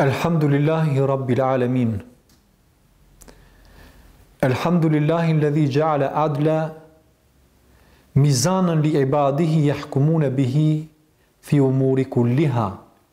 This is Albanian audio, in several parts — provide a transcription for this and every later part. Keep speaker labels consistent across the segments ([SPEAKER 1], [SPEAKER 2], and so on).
[SPEAKER 1] الحمد لله رب العالمين الحمد لله الذي جعل عدلا ميزانا لعباده يحكمون به في امور كلها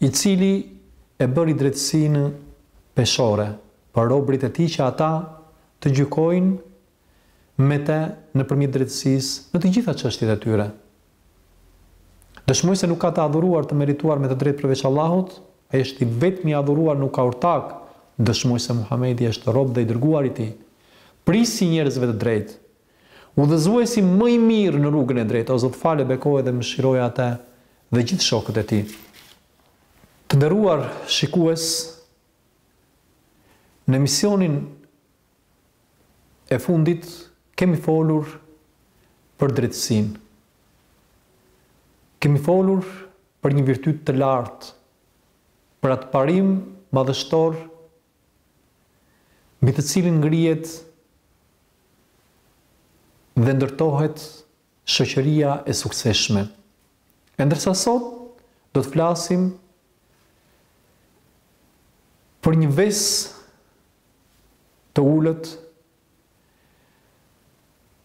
[SPEAKER 1] i cili e bëri drejtësinë peshore për robërit e tij që ata të gjykojnë me të nëpërmjet drejtësisë në të gjitha çështjet e tyre. Dëshmoj se nuk ka të adhuruar të merituar me të drejtë përveç Allahut, Ai është i vetmi i adhuruar nuk ka ortak, dëshmoj se Muhamedi është rob dhe i dërguar i Tij. Prisi i njerëzve të drejtë, Udhëzuesi më i mirë në rrugën e drejtë o Zot fal e bekoje dhe mëshiroje ate dhe gjithë shokët e tij. Të nderuar shikues në emisionin e fundit kemi folur për drejtësinë. Kemi folur për një virtyt të lartë, për atë parim madhështor mbi të cilin ngrihet dhe ndërtohet shoqëria e suksesshme. E ndërsa sot do të flasim për një ves të ulët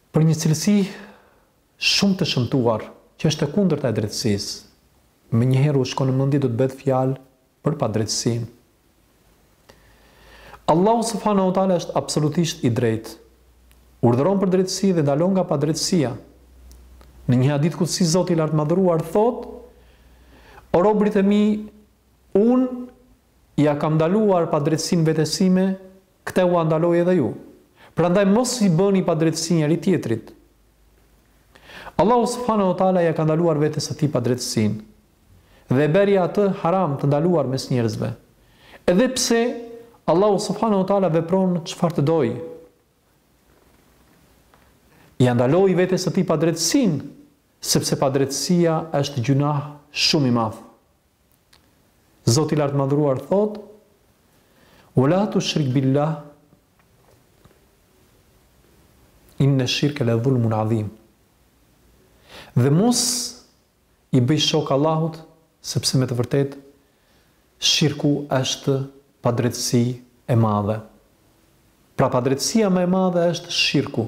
[SPEAKER 1] Për një cilësi shumë të shëmtuar, që është e kundërta e drejtësisë. Menjëherë u shkon në mendje do të bëhet fjalë për padrejtësinë. Allahu subhanahu wa taala është absolutisht i drejtë. Urdhëron për drejtësi dhe ndalon nga padrejtësia. Në një hadith kudsi Zoti i Lartmadhëruar thotë: O robrit e mi, unë ia kam ndaluar padrejtësinë vetes sime Këtë ua ndaloj edhe ju. Prandaj mos i bëni padrejtësi njëri-tjetrit. Allahu subhanahu wa taala ia ka ndaluar vetes së tij padrejtësinë. Dhe e bëri atë haram të ndaluar mes njerëzve. Edhe pse Allahu subhanahu wa taala vepron çfarë të dojë. Ia ndaloi vetes së tij padrejtësinë, sepse padrejtësia është gjynah shumë i madh. Zoti i Lartmadhëruar thotë: "Wa la tushrik billah inna ash-shirka la dhulmun adhim." Dhe mos i bëj shok Allahut, sepse me të vërtetë shirku është padrejtësi e madhe. Pra padrejtësia më e madhe është shirku,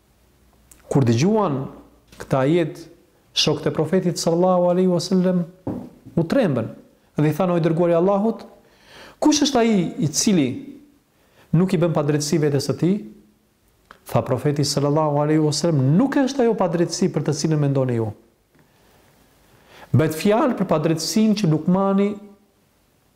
[SPEAKER 1] Kur dëgjuan këtë ajet, shokët e Profetit sallallahu alaihi wasallam u trembën dhe i thanë o i dërguar i Allahut, kush është ai i cili nuk i bën padrejtësi vetes së tij? Tha Profeti sallallahu alaihi wasallam, nuk është ajo padrejtësi për të cilën mendoni ju. Bëhet fjalë për padrejtësinë që Lukmani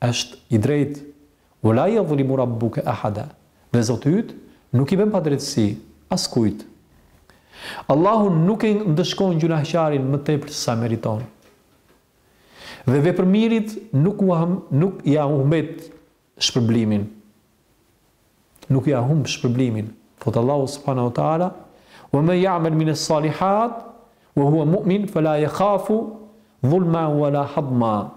[SPEAKER 1] Është i drejtë, Wa la yadhlimu rabbuke ahada, dhe Zoti yt nuk i bën padrejtësi askujt. Allahu nuk e ndëshkon gjynahqarin më tepër se sa meriton. Dhe vepërmirit nuk ua nuk ia humbet shpërblimin. nuk ia humb shpërblimin. Thotë Allahu subhanahu wa taala: "Wa man ya'mal min as-salihat wa huwa mu'min fala yakhafu dhulma wala hadma."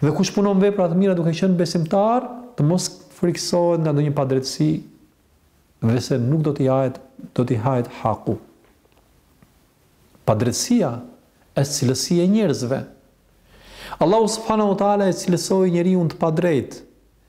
[SPEAKER 1] Dhe kush punon vepra të mira duke qenë besimtar, të mos frikësohet nga ndonjë padrejtësi dhe se nuk do t'i hahet, do t'i hahet haku. Padrejtësia është cilësi e njerëzve. Allahu subhanahu wa taala e cilësoi njeriun të padrejtë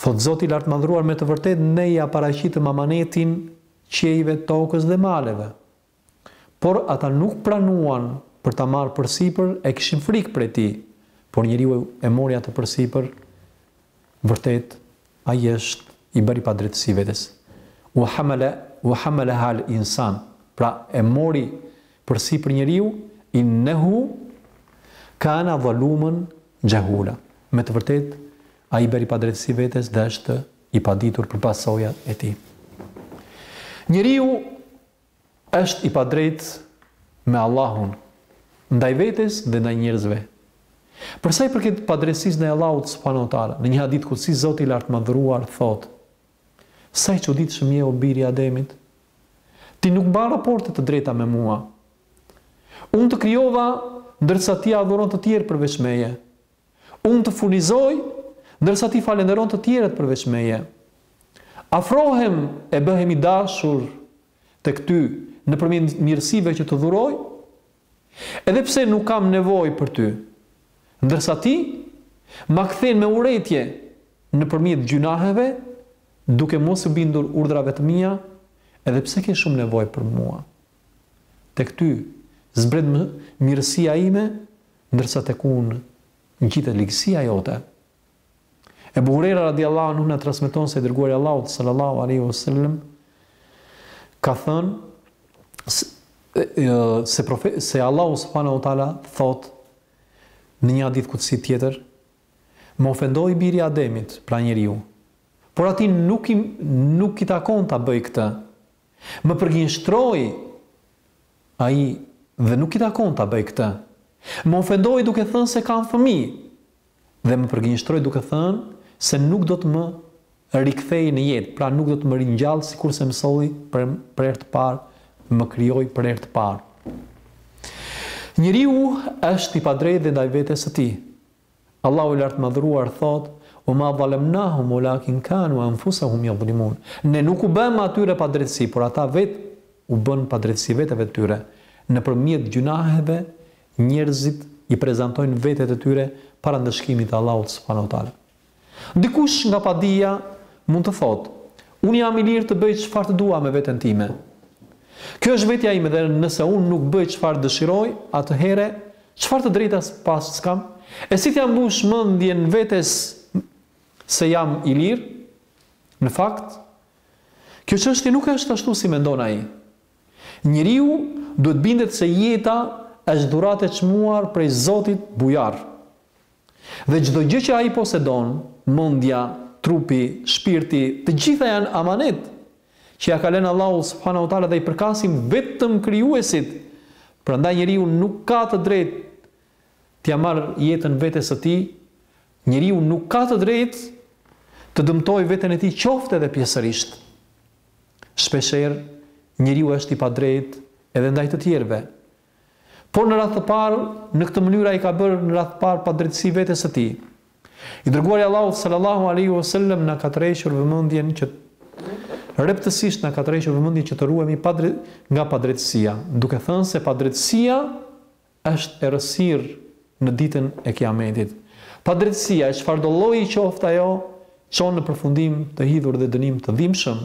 [SPEAKER 1] Thotë Zoti i Lartmadhëruar me të vërtetë ne ia paraqitëm amanetin qiejve tokës dhe maleve. Por ata nuk pranuan për ta marrë përsipër e kishin frikë prej tij, por njeriu e mori atë përsipër vërtetë ai është i bëri padrejtësi vetes. Wa hamala wa hamalaha al insan pra e mori përsipër njeriu innehu kana zaluman jahula. Me të vërtetë Ai i bëri padrejtësi vetes dhe është i paditur për pasojat e tij. Njeriu është i padrejtë me Allahun, ndaj vetes dhe ndaj njerëzve. Për sa i përket padrejtësisë ndaj Allahut subhanahu wa taala, në një hadith kutsi Zoti i Lartmadhëruar thotë: Sa i çuditshëm je o bir i Ademit! Ti nuk mban raporte të drejta me mua. Unë të krijova ndërsa ti adhuron të tjerë përveç meje. Unë të furnizoj, ndërsa ti falënderon të tjerët përveç meje. Afrohem e bëhem i dashur tek ty nëpërmjet mirësive që të dhuroj, edhe pse nuk kam nevojë për ty, ndërsa ti ma kthen me urrejtje nëpërmjet gjynaheve, duke mos iu bindur urdhrave të mia, edhe pse ke shumë nevojë për mua. Tek ty zbret mirësia ime, ndërsa tek unë ngjitet ligësia jote. Ebu Hurejra radijallahu anhu na transmeton se i dërguari i Allahut sallallahu alaihi wasallam ka thënë se profe, se Allahu subhanahu wa taala thotë në një hadith kutsi tjetër, më ofendoi biri i Ademit, pra njeriu. Por atij nuk i nuk i takon ta bëjë këtë. Më përgënjeshtroi ai dhe nuk i takon ta bëjë këtë. Më ofendoi duke thënë se kam fëmijë dhe më përgënjeshtroi duke thënë se nuk do të më rikthejë në jetë, pra nuk do të më ringjallë sikurse më solli për për herë të parë, më krijoi për herë të parë. Njeriu është i padrejtë dhe ndaj vetes së tij, Allahu i Lartmadhëruar thotë, O ma dhalemnahum o lakin kanu enfusehum jadhlimun, Ne nuk u bëmë atyre padrejtësi, por ata vetë u bënë padrejtësi veteve të tyre. Nëpërmjet gjynaheve, njerëzit i prezantojnë vetet e tyre para ndëshkimit të Allahut subhanahu wa taala. Dikush nga padija mund të thotë, Unë jam i lirë të bëj çfarë të dua me veten time. Kjo është vetja ime dhe nëse unë nuk bëj çfarë dëshiroj, atëherë çfarë të drejtash paskam? E si t'ia mbush mendjen vetes se jam i lirë? Në fakt, kjo çështje nuk është ashtu si mendon ai. Njeriu duhet të bindet se jeta është dhuratë e çmuar prej Zotit Bujar. Dhe çdo gjë që ai posedon, mendja, trupi, shpirti, të gjitha janë amanet, që ia ka lënë Allahu subhanahu wa taala dhe i përkasim vetëm Krijuesit. Prandaj njeriu nuk ka të drejtë t'ia marrë jetën vetes së tij, njeriu nuk ka të drejtë të dëmtojë veten e tij qoftë edhe pjesërisht. Shpeshherë njeriu është i padrejtë edhe ndaj të tjerëve, Por në radhë të parë, në këtë mënyrë i ka bërë në radhë të parë padrejtësi vetes së tij. I dërguari i Allahut sallallahu alaihi wasallam na ka tërhequr vëmendjen që rreptësisht na ka tërhequr vëmendjen që të ruhemi padre, nga padrejtësia, duke thënë se padrejtësia është errësirë në ditën e Kiametit. Padrejtësia, e çfarëdo lloji qoftë ajo, çon në përfundim të hidhur dhe dënim të dhimbshëm,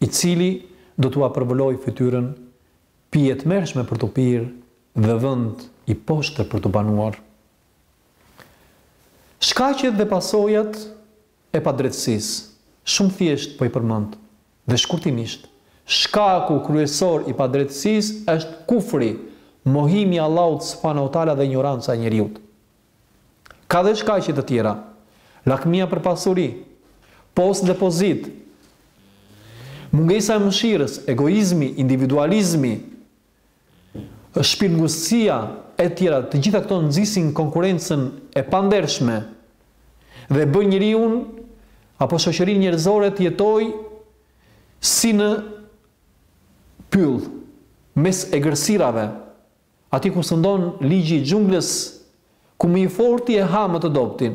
[SPEAKER 1] i cili do t'ua përvëlojë fytyrën, pije e tmerrshme për t'u pirë dhe vend i poshtër për t'u banuar. Shkaqet dhe pasojat e padrejtësisë, shumë thjesht po i përmend, dhe shkurtimisht, shkaku kryesor i padrejtësisë është kufri, mohimi i Allahut subhanahu wa teala dhe injoranca e njeriut. Ka dhe shkaqe të tjera, lakmia për pasuri, post dhe pozitë, mungesa e mëshirës, egoizmi, individualizmi, shpirtngushtësia e tjera. Të gjitha këto nxisin konkurrencën e pandershme dhe bën njeriun apo shoqërinë njerëzore të jetojë si në pyll, mes egërsirave. Aty ku sundon ligji i xhunglës, ku më i forti e ha më të dobëtin.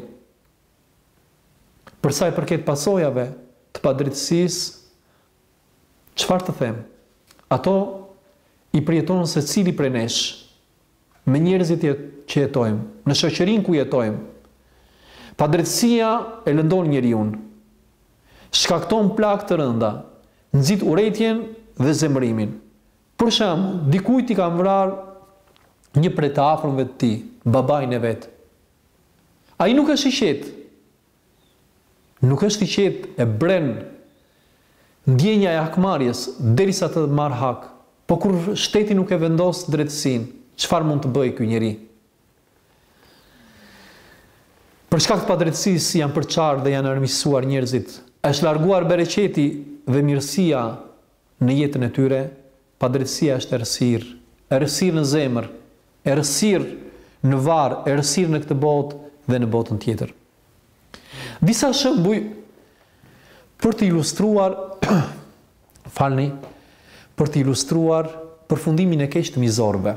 [SPEAKER 1] Për sa i përket pasojave të padrejtësisë, çfarë të them? Ato i përjeton secili prej nesh, me njerëzit që jetojmë, në shoqërinë ku jetojmë. Padrejtësia e lëndon njeriun, shkakton plagë të rënda, nxit urrejtjen dhe zemërimin. Për shembull, dikujt i kanë vrarë një prej të afërmve të tij, babain e vet. Ai nuk është i qetë. Nuk është i qetë, e bren ndjenja e hakmarrjes, derisa të marrë hak. Po kur shteti nuk e vendos drejtësinë, çfarë mund të bëjë ky njeri? Për shkak të padrejtësisë janë përçarë dhe janë armiqësuar njerëzit. Është larguar bereqeti dhe mirësia Në jetën e tyre, padrejtësia është errësirë, errësirë në zemër, errësirë në varr, errësirë në këtë botë dhe në botën tjetër. Disa shembuj për të ilustruar, falni, për të ilustruar përfundimin e keq të mizorëve.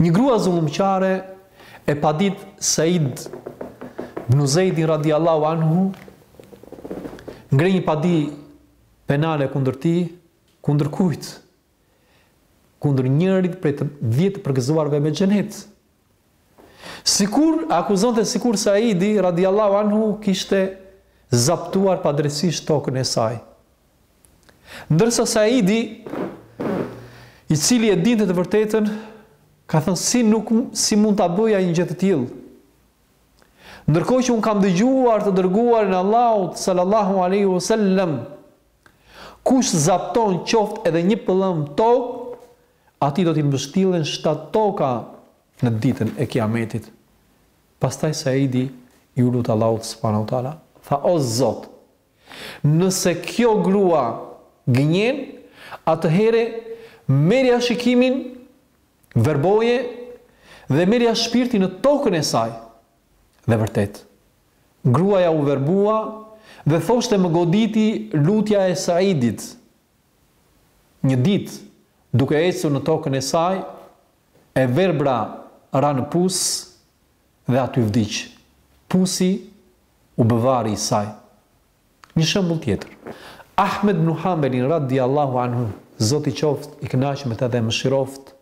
[SPEAKER 1] Një grua zullumqare e paditi Said ibn Zeid radiallahu anhu ngre një padi Penale kundër tij? Kundër kujt? Kundër njërit prej të dhjetë të përgëzuarve me Xhenet. Sikur akuzonte sikur Saidi radiallahu anhu kishte zaptuar padrejtësisht tokën e saj. Ndërsa Saidi, i cili e dinte të vërtetën, ka thënë si nuk si mund ta bëja një gjë të tillë. Ndërkohë që unë kam dëgjuar të dërguarin e Allahut sallallahu alaihi wasallam, kush zapton qoftë edhe një pëllëmbë tokë, atij do t'i mbështillen shtatë toka në ditën e Kiametit. Pastaj Saidi iu lut Allahut subhanahu wa taala, tha o Zot, nëse kjo grua gënjen, atëherë merrja shikimin Verboje dhe merrja shpirtin në tokën e saj. Dhe vërtet. Gruaja u verbua dhe thoshte më goditi lutja e Saidit. Një ditë, duke ecur në tokën e saj, e verbra ra në pus dhe aty vdiq. Pusi u bë varri i saj. Një shembull tjetër, Ahmed bnu Hambelin radiallahu anhu, Zoti qoftë i kënaqur me të dhe e mëshiroftë,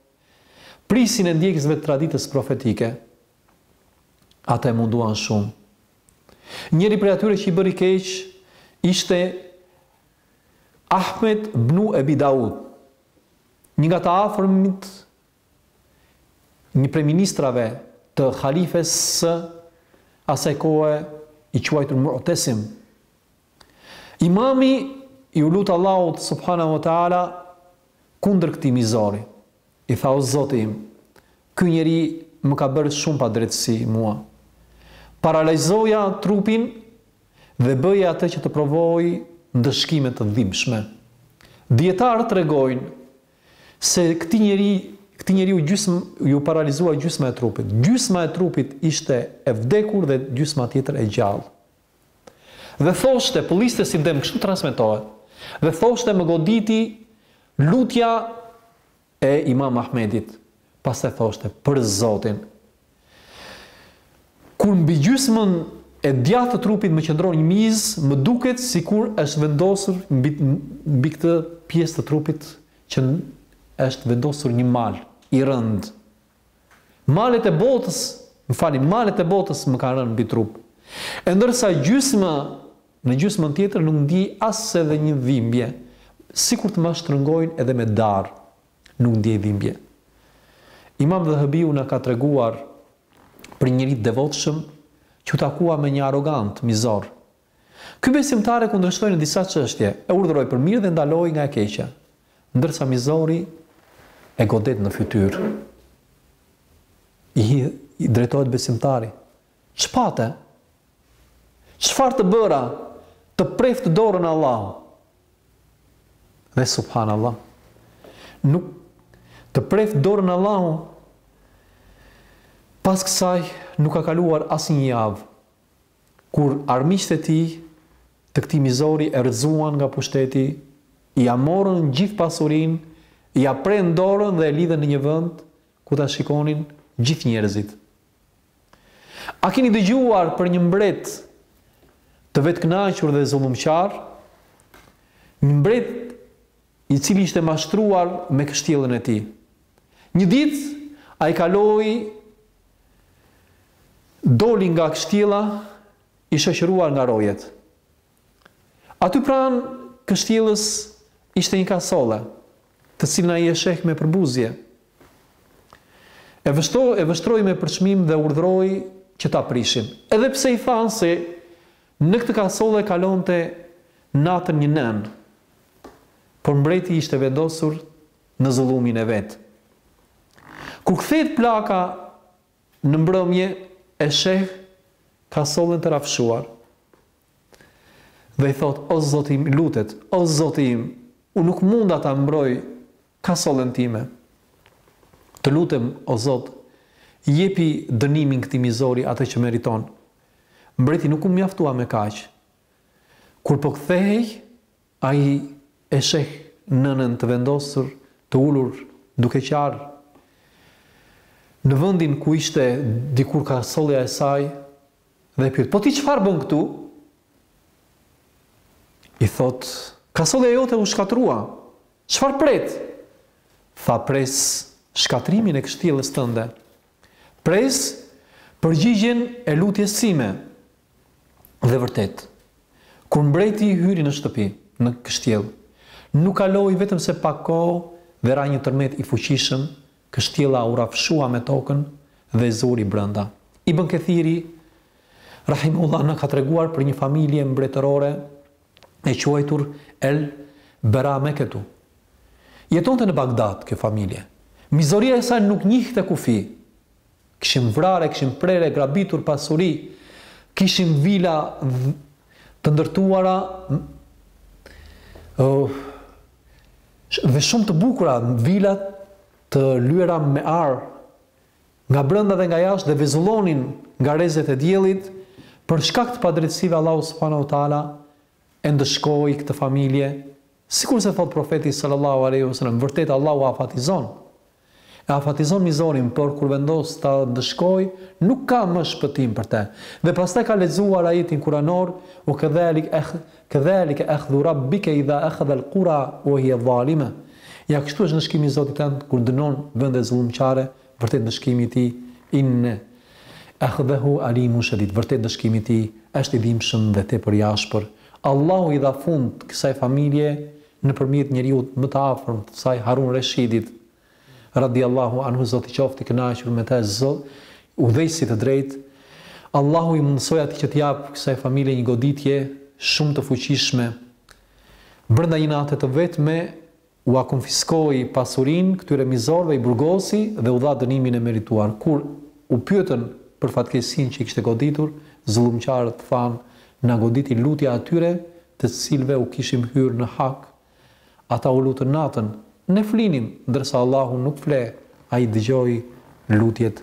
[SPEAKER 1] prisin e ndjekësve të traditës profetike, ata e munduan shumë. Njëri prej atyre që i bëri keq ishte Ahmed bnu Ebi Daud, një nga të afërmit Një prej ministrave të halifes së asaj kohe i quajtur Mu'tesim. Imami iu lut Allahut subhanahu wa ta'ala kundër këtij mizori. I tha o Zoti im, ky njeri më ka bërë shumë padrejtësi mua. Paralizoja trupin dhe bëje atë që të provojë ndëshkime të dhimbshme. Dijetarët tregojnë Se këtij njeri, këtij njeriu gjysmë iu paralizua gjysma e trupit. Gjysma e trupit ishte e vdekur dhe gjysma tjetër e gjallë. Dhe thoshte, pëlliste si dem, kështu transmetohet. Dhe thoshte më goditi lutja e Imam Ahmedit. Pastaj thoshte, për Zotin, Kur mbi gjysmën e djathtë të trupit më qëndron një mizë, më duket sikur është vendosur mbi mbi këtë pjesë të trupit që është vendosur një mal i rëndë. Malet e botës, më falni, malet e botës më kanë rënë mbi trup. E ndërsa gjysma në gjysmën tjetër nuk ndjej as edhe një dhimbje, sikur të ma shtrëngojnë edhe me darë. Nuk ndjej dhimbje. Imam Dhehebiu na ka treguar për një njeri të devotshëm që u takua me një arrogant, mizor. Ky besimtar e kundërshtoi në disa çështje, e urdhëroi për mirë dhe ndaloi nga e keqja. Ndërsa mizori e godet në fytyrë. I drejtohet besimtari, Ç'pate? Çfarë të bëra? Të preftë dorën Allahu. Dhe subhanallah. Nuk të preftë dorën Allahu. Pas kësaj nuk ka kaluar as një javë kur armiqtë e tij të këtij mizori e rrëzuan nga pushteti, ia morën gjithë pasurinë, ia prenë dorën dhe e lidhen në një vend ku ta shikonin gjithë njerëzit. A keni dëgjuar për një mbret të vetëkënaqur dhe zullumqar? Një mbret i cili ishte mashtruar me kështjellën e tij. Një ditë ai kaloi doli nga kështjella i shoqëruar nga rojet. Aty pranë kështjellës ishte një kasolle, të cilën ai e sheh me përbuzje. E vështo, e vështroi me përçmim dhe urdhëroi që ta prishin. Edhe pse i thanë se në këtë kasolle kalonte natën një nënë, por mbreti ishte vendosur në zullumin e vet. Kur kthehet plaka, Në mbrëmje e sheh kasollen të rrafshuar dhe i thotë, O Zot im, lutet, O Zoti im, unë nuk munda ta mbroj kasollen time. Të lutem, o Zot, jepi dënimin këtij mizori atë që meriton. Mbreti nuk u mjaftua me kaq. Kur po kthehej, Ai e sheh nënën të vendosur, të ulur, duke qarë në vendin ku ishte dikur kasollja e saj dhe e pyet, Po ti çfarë bën këtu? I thotë, Kasollja jote u shkatërrua. Çfarë pret? Tha, Pres shkatërrimin e kështjellës tënde. Pres përgjigjen e lutjes sime. Dhe vërtet, kur mbreti hyri në shtëpi, në kështjellë, nuk kaloi vetëm se pak kohë dhe ra një tërmet i fuqishëm, kështjella u rrafshua me tokën dhe zuri brenda. Ibën Kethiri, rahimehullah, na ka treguar për një familje mbretërore e quajtur El Berameketu. Jetonte në Bagdad kjo familje. Mizoria e saj nuk njihte kufi, Kishin vrarë, kishin prerë, grabitur pasuri, kishin vila të ndërtuara dhe shumë të bukura, vila të lyera me ar nga brenda dhe nga jashtë dhe vezullonin nga rrezet e diellit, për shkak të padrejtësive Allahu subhanahu wa taala e ndëshkoi këtë familje Sikurse thotë Profeti sallallahu alejhi ve selem, Vërtet Allahu afatizon, e afatizon mizorin, por kur vendos ta ndëshkojë, nuk ka më shpëtim për të. Dhe pastaj ka lexuar ajetin kuranor, Wa kedhalik eh kedhalike akhdhu rabbike idha akhadha al-qura wa hiya zalime. Ja kështu është ndëshkimi i Zotit tënd kur dënon vendet zullumqare, Vërtet ndëshkimi i Tij, Inne akhdehu alimun shadid, vërtet ndëshkimi i Tij është i dhimbshëm dhe tepër i ashpër. Allahu i dha fund kësaj familje nëpërmjet njeriut më të afërm të saj, Harun Reshidit, radijallahu anhu, Zoti qoftë i kënaqur me të, udhëheqësit të drejtë. Allahu i mundësoi atij që t'i japë kësaj familje një goditje shumë të fuqishme. Brenda një nate të vetme, Ua konfiskoi pasurinë këtyre mizorëve i burgosi dhe u dha dënimin e merituar. Kur u pyetën për fatkeqësinë që i kishte goditur, zullumqarët thanë, Na goditi lutja e atyre të cilëve u kishim hyrë në hak. Ata u lutën natën. Ne flinim, ndërsa Allahu nuk fle, Ai dëgjoi lutjet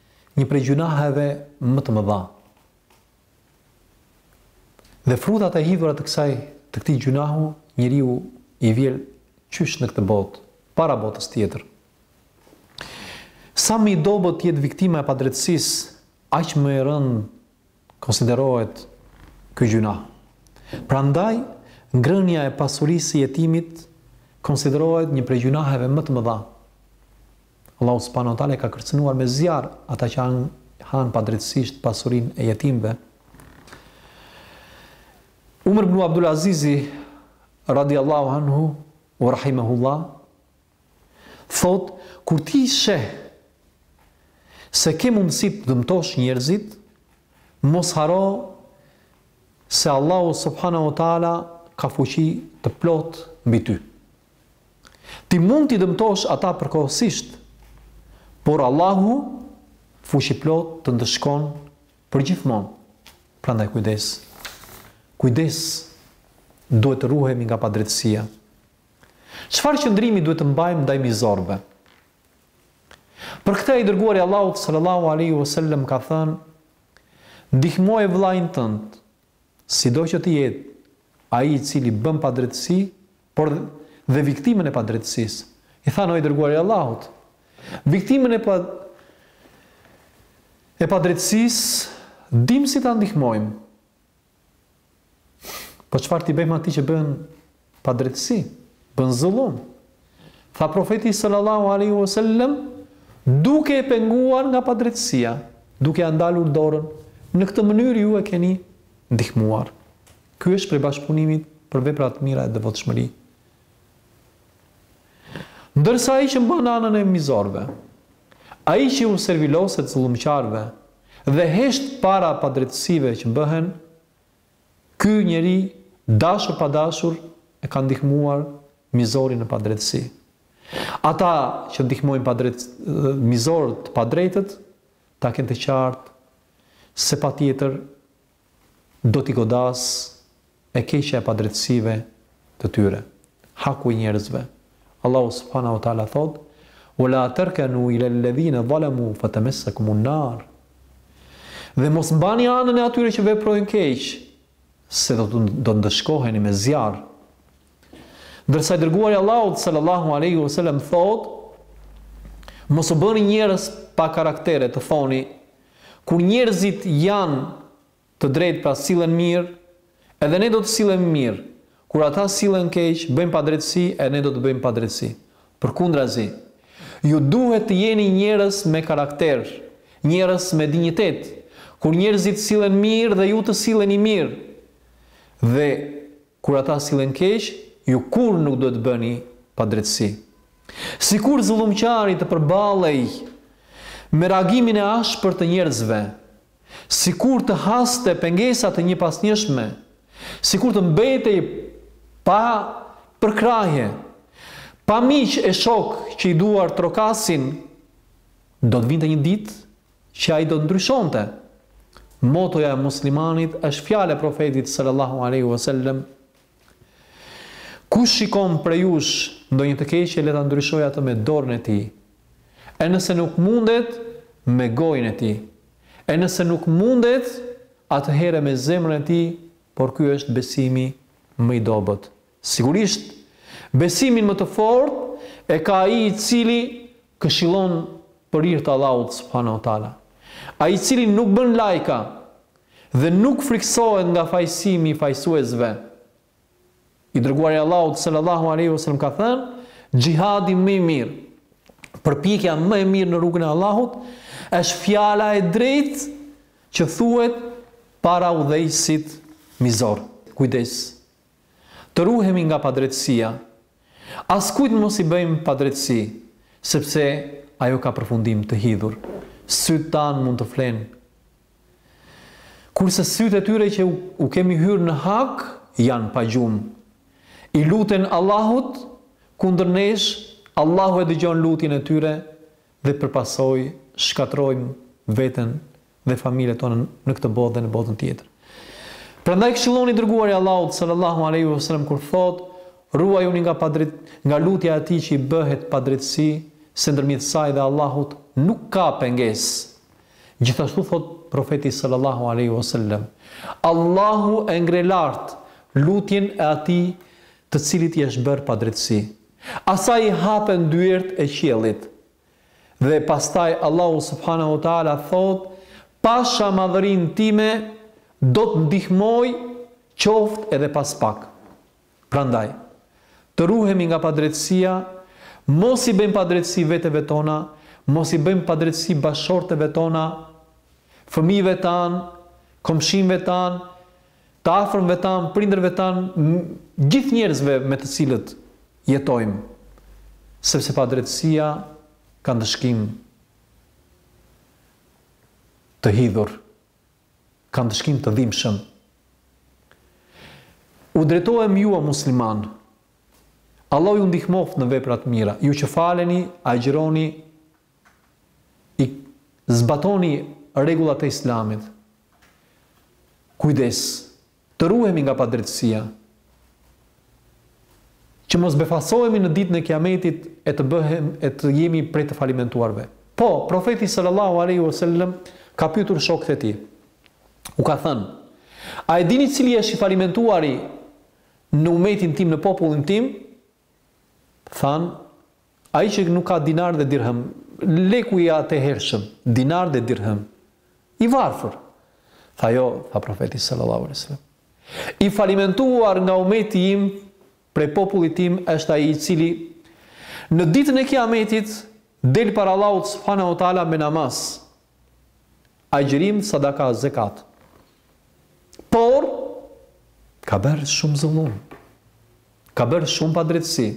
[SPEAKER 1] Një prej gjynaheve më të mëdha. Dhe frutat e hidhura të kësaj, të këtij gjynahu, njeriu i vjel qysh në këtë botë, para botës tjetër. Sa më i dobët të jetë viktima e padrejtësisë, aq më i rëndë konsiderohet ky gjynah. Prandaj, ngrënia e pasurisë së jetimit konsiderohet një prej gjynaheve më të mëdha. Allahu subhanahu wa taala e ka kërcënuar me zjarr ata që hanë padrejtësisht pasurinë e jetimëve. Umar ibn Abdul Azizi radiallahu anhu u rahimahullah thotë kur ti sheh se ke mundësi të dëmtosh njerëzit mos harro se Allahu subhanahu wa taala ka fuqi të plotë mbi ty. Ti mund t'i dëmtosh ata përkohësisht, por Allahu fuqiplotë të ndëshkon përgjithmonë. Prandaj kujdes. Kujdes. Duhet të ruhemi nga padrejtësia. Çfarë qëndrimi duhet të mbajmë ndaj mizorëve? Për këtë i dërguari i Allahut sallallahu alaihi wasallam ka thënë: Ndihmoje vëllain tënd, sido që të jetë ai i cili bën padrejtësi Por dhe viktimën e padrejtësisë. I thanë, o i dërguari i Allahut, viktimën e pa e padrejtësisë dimë si ta ndihmojmë. Po çfarë t'i bëjmë atij që bën padrejtësi, bën zullum? Tha profeti sallallahu alaihi wasallam, duke e penguar nga padrejtësia, duke ia ndalur dorën, në këtë mënyrë ju e keni ndihmuar. Ky është prej bashkëpunimit për vepra të mira e devotshmëri. Ndërsa ai që mban anën e mizorëve, ai që u serviloset zullumqarëve dhe hesht para padrejtësive që bëhen, ky njeri dashur pa dashur e ka ndihmuar mizorin në padrejtësi. Ata që ndihmojnë padrejt mizorët, padrejtët ta kenë të qartë se patjetër do t'i godasë e keqja e padrejtësive të tyre, haku i njerëzve. Allahu subhanahu wa ta'ala thotë, Wa la terkenu ila alladhina zalamu fatamessakum an-nar Dhe mos mbani anën e atyre që veprojnë keq, se do të ndëshkoheni me zjarr. Ndërsa i dërguari i Allahut sallallahu alaihi wasallam thotë, Mos u bëni njerëz pa karakter e të thoni Kur njerëzit janë të drejtë pra sillen mirë, edhe ne do të sillemi mirë, kur ata sillen keq, bëjnë padrejtësi edhe ne do të bëjmë padrejtësi. Përkundrazi, ju duhet të jeni njerëz me karakter, njerëz me dinjitet. Kur njerëzit sillen mirë dhe ju të silleni mirë dhe Kur ata sillen keq, ju kurrë nuk duhet të bëni padrejtësi. Sikur zullumqari të përballej me reagimin e ashpër të njerëzve, sikur të haste pengesa të njëpasnjëshme, sikur të mbetej pa përkrahje, pa miq e shokë që i duartrokasin, do të vinte një ditë që ai do të ndryshonte. Motoja e muslimanit është fjala e Profetit sallallahu alejhi ve sellem, Kush shikon prej jush ndonjë të keqe le ta ndryshojë atë me dorën e tij. E nëse nuk mundet, me gojën e tij. E nëse nuk mundet, atëherë me zemrën e tij, por ky është besimi më i dobët. Sigurisht, besimin më të fortë e ka ai i cili këshillon për hir të Allahut subhanahu wa ta'ala, ai i cili nuk bën lajka dhe nuk frikësohet nga fajësimi i fajësuesve. I dërguari i Allahut sallallahu alejhi ve sellem ka thënë, Xhihadi më i mirë, përpjekja më e mirë në rrugën e Allahut, është fjala e drejtë që thuhet para udhëheqësit mizor. Kujdes! Të ruhemi nga padrejtësia. Askujt mos i bëjmë padrejtësi, sepse ajo ka përfundim të hidhur. Sytë tanë mund të flenë, kurse sytë e atyre që u kemi hyrë në hak janë pa gjumë. I luten Allahut kundër nesh, Allahu e dëgjon lutjen e tyre, dhe për pasojë shkatërrojmë veten dhe familjet tona në këtë botë dhe në botën tjetër. Prandaj këshillon i dërguari i Allahut sallallahu alejhi ve sellem kur thotë, Ruajuni nga padrejt, nga lutja e atij që i bëhet padrejtësi, se ndërmjet saj dhe Allahut nuk ka pengesë. Gjithashtu thotë Profeti sallallahu alejhi ve sellem, Allahu e ngre lart lutjen e atij të cilit i është bërë padrejtësi. Asaj i hapen dyert e qiellit. Dhe pastaj Allahu subhanehu ve teala thotë, Pasha madhërinë time, do të ndihmoj, qoftë edhe pas pak. Prandaj, të ruhemi nga padrejtësia, mos i bëjmë padrejtësi veteve tona, mos i bëjmë padrejtësi bashkëshorteve tona, fëmijëve tanë, komshinjve tanë, të afërmve tanë, prindërve tanë, gjithë njerëzve me të cilët jetojmë, sepse padrejtësia ka ndëshkim të hidhur, ka ndëshkim të dhimbshëm. U drejtohem ju o muslimanë, Allah ju ndihmoftë në vepra të mira, ju që faleni, agjëroni, I zbatoni rregullat e Islamit. Kujdes, të ruhemi nga padrejtësia. Që mos befasohemi në ditën e Kiametit e të bëhem e të jemi prej të falimentuarve. Po, Profeti sallallahu alejhi ve sellem ka pyetur shokët e tij. U ka thënë: A e dini cili është i falimentuari në umetin tim, në popullin tim? Thanë, Ai që nuk ka dinar dhe dirhem, leku i atehershëm, dinar dhe dirhem, i varfër. Tha jo, tha profeti sallallahu alaihi wasallam. I falimentuar nga umeti im, prej popullit tim është ai i cili në ditën e Kiametit del para Allahut subhanahu wa taala me namaz, agjërim sadaka zekat por ka bërë shumë zullum ka bërë shumë padrejtësi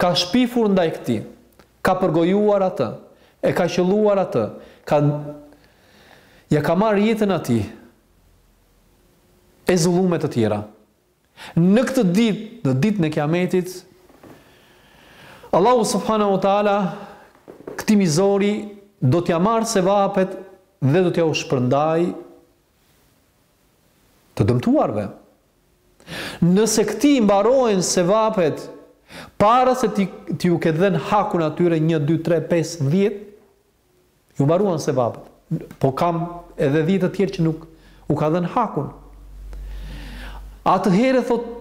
[SPEAKER 1] ka shpifur ndaj këtij ka përgojuar atë e ka qëlluar atë ka ja ka marrë jetën atij e zullume të tjera Në këtë ditë, në ditën e Kiametit, Allahu subhanahu wa taala këtij mizori do t'ia marrë sevapet dhe do t'ia u shpërndaj të dëmtuarve. Nëse këtij i mbarohen sevapet, para se ti, t'i u ketë dhënë hakun atyre 1, 2, 3, 5, 10, Ju mbaruan sevapet. Po ka edhe dhjetë të tjerë që nuk u ka dhënë hakun. Atëherë thotë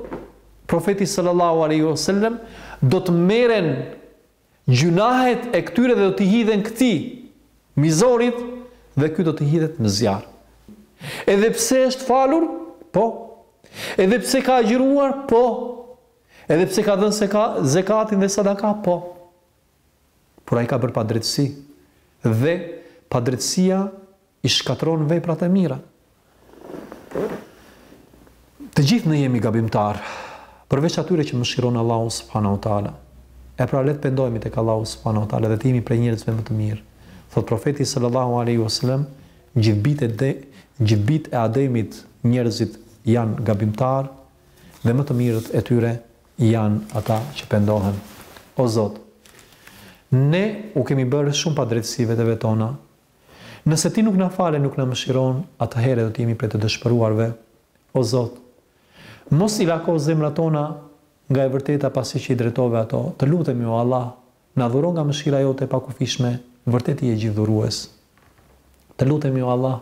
[SPEAKER 1] profeti sallallahu alaihi wasallam do të merren gjynahet e këtyre dhe do t'i hidhen këtij mizorit dhe ky do të hidhet në zjarr. Edhe pse është falur? Po. Edhe pse ka agjëruar? Po. Edhe pse ka dhënë se ka zekatin dhe sadaka? Po. por ai ka bërë padrejtësi dhe padrejtësia i shkatërron veprat e mira. Të gjithë ne jemi gabimtarë, përveç atyre që mëshiron Allahu subhanahu wa taala. E pra le të pendohemi tek Allahu subhanahu wa taala dhe të jemi prej njerëzve më të mirë. Thotë profeti sallallahu alaihi wasallam, gjithë bijtë e gjithë bijtë e Ademit njerëzit janë gabimtarë dhe më të mirët e tyre janë ata që pendohen. O Zot, ne u kemi bërë shumë padrejtësi veteve tona. Nëse Ti nuk na fal e nuk na mëshiron, atëherë do të jemi prej të dëshpëruarve. O Zot, mos i lako zemrat tona nga e vërteta pasi që i drejtove ato. Të lutemi, o Allah, na dhuro nga mëshira Jote e pakufishme, vërtet Ti je Gjithdhurues. Të lutemi, o Allah,